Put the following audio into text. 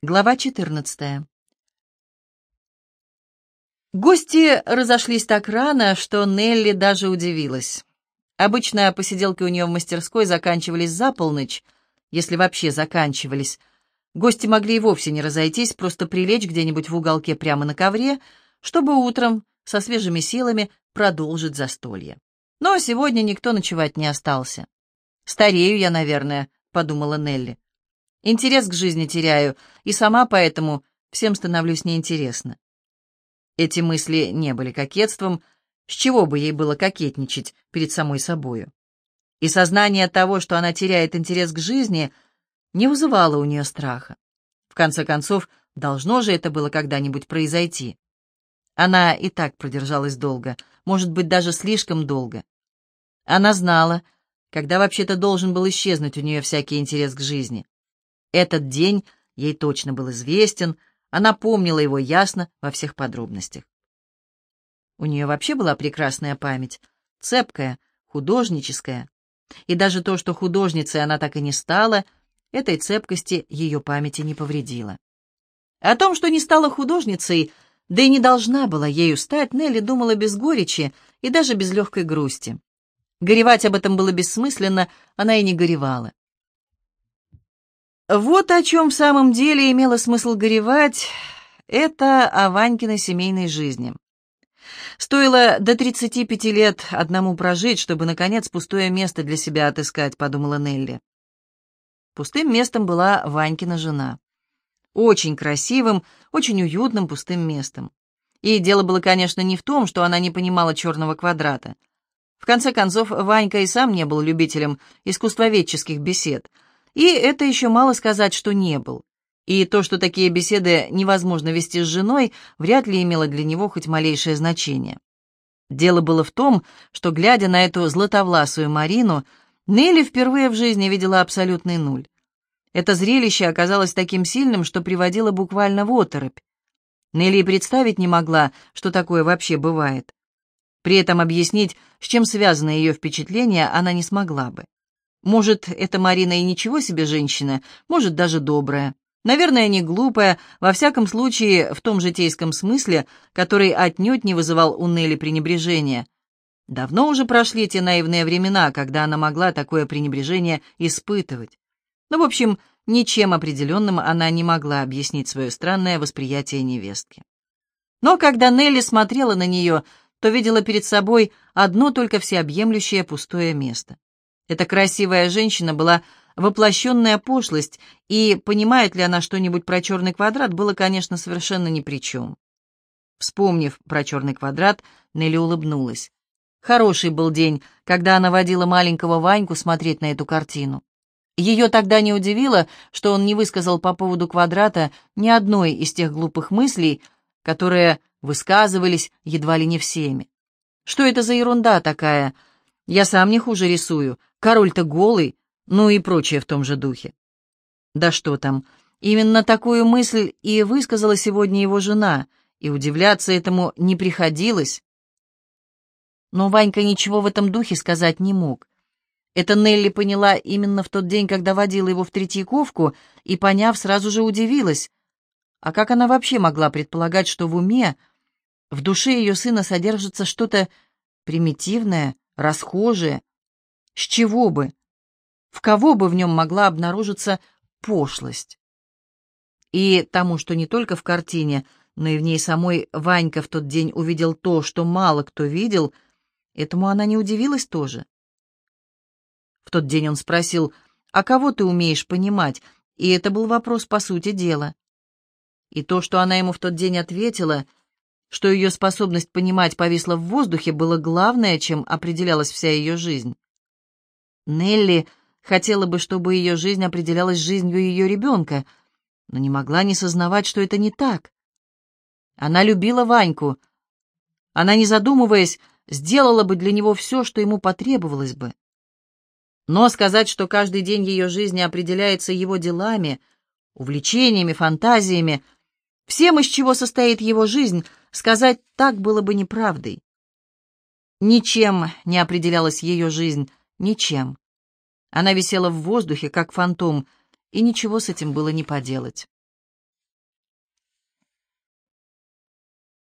Глава 14. Гости разошлись так рано, что Нелли даже удивилась. Обычно посиделки у нее в мастерской заканчивались за полночь, если вообще заканчивались. Гости могли и вовсе не разойтись, просто прилечь где-нибудь в уголке прямо на ковре, чтобы утром со свежими силами продолжить застолье. Но сегодня никто ночевать не остался. «Старею я, наверное», — подумала Нелли. Интерес к жизни теряю, и сама поэтому всем становлюсь неинтересна. Эти мысли не были кокетством, с чего бы ей было кокетничать перед самой собою. И сознание того, что она теряет интерес к жизни, не вызывало у нее страха. В конце концов, должно же это было когда-нибудь произойти. Она и так продержалась долго, может быть, даже слишком долго. Она знала, когда вообще-то должен был исчезнуть у нее всякий интерес к жизни. Этот день ей точно был известен, она помнила его ясно во всех подробностях. У нее вообще была прекрасная память, цепкая, художническая. И даже то, что художницей она так и не стала, этой цепкости ее памяти не повредило. О том, что не стала художницей, да и не должна была ею стать, Нелли думала без горечи и даже без легкой грусти. Горевать об этом было бессмысленно, она и не горевала. Вот о чем в самом деле имело смысл горевать, это о Ванькиной семейной жизни. Стоило до 35 лет одному прожить, чтобы, наконец, пустое место для себя отыскать, подумала Нелли. Пустым местом была Ванькина жена. Очень красивым, очень уютным пустым местом. И дело было, конечно, не в том, что она не понимала черного квадрата. В конце концов, Ванька и сам не был любителем искусствоведческих бесед — и это еще мало сказать, что не был. И то, что такие беседы невозможно вести с женой, вряд ли имело для него хоть малейшее значение. Дело было в том, что, глядя на эту златовласую Марину, Нелли впервые в жизни видела абсолютный нуль. Это зрелище оказалось таким сильным, что приводило буквально в оторопь. Нелли представить не могла, что такое вообще бывает. При этом объяснить, с чем связано ее впечатление, она не смогла бы. Может, эта Марина и ничего себе женщина, может, даже добрая. Наверное, не глупая, во всяком случае, в том житейском смысле, который отнюдь не вызывал у Нелли пренебрежения. Давно уже прошли те наивные времена, когда она могла такое пренебрежение испытывать. Ну, в общем, ничем определенным она не могла объяснить свое странное восприятие невестки. Но когда Нелли смотрела на нее, то видела перед собой одно только всеобъемлющее пустое место. Эта красивая женщина была воплощенная пошлость, и понимает ли она что-нибудь про черный квадрат, было, конечно, совершенно ни при чем. Вспомнив про черный квадрат, Нелли улыбнулась. Хороший был день, когда она водила маленького Ваньку смотреть на эту картину. Ее тогда не удивило, что он не высказал по поводу квадрата ни одной из тех глупых мыслей, которые высказывались едва ли не всеми. Что это за ерунда такая? Я сам не хуже рисую, король-то голый, ну и прочее в том же духе. Да что там, именно такую мысль и высказала сегодня его жена, и удивляться этому не приходилось. Но Ванька ничего в этом духе сказать не мог. Это Нелли поняла именно в тот день, когда водила его в Третьяковку, и, поняв, сразу же удивилась. А как она вообще могла предполагать, что в уме, в душе ее сына содержится что-то примитивное, расхожее, с чего бы? В кого бы в нем могла обнаружиться пошлость? И тому, что не только в картине, но и в ней самой Ванька в тот день увидел то, что мало кто видел, этому она не удивилась тоже. В тот день он спросил, «А кого ты умеешь понимать?» И это был вопрос по сути дела. И то, что она ему в тот день ответила, что ее способность понимать повисла в воздухе, было главное, чем определялась вся ее жизнь. Нелли хотела бы, чтобы ее жизнь определялась жизнью ее ребенка, но не могла не сознавать, что это не так. Она любила Ваньку. Она, не задумываясь, сделала бы для него все, что ему потребовалось бы. Но сказать, что каждый день ее жизни определяется его делами, увлечениями, фантазиями, всем, из чего состоит его жизнь, сказать так было бы неправдой. Ничем не определялась ее жизнь, Ничем. Она висела в воздухе, как фантом, и ничего с этим было не поделать.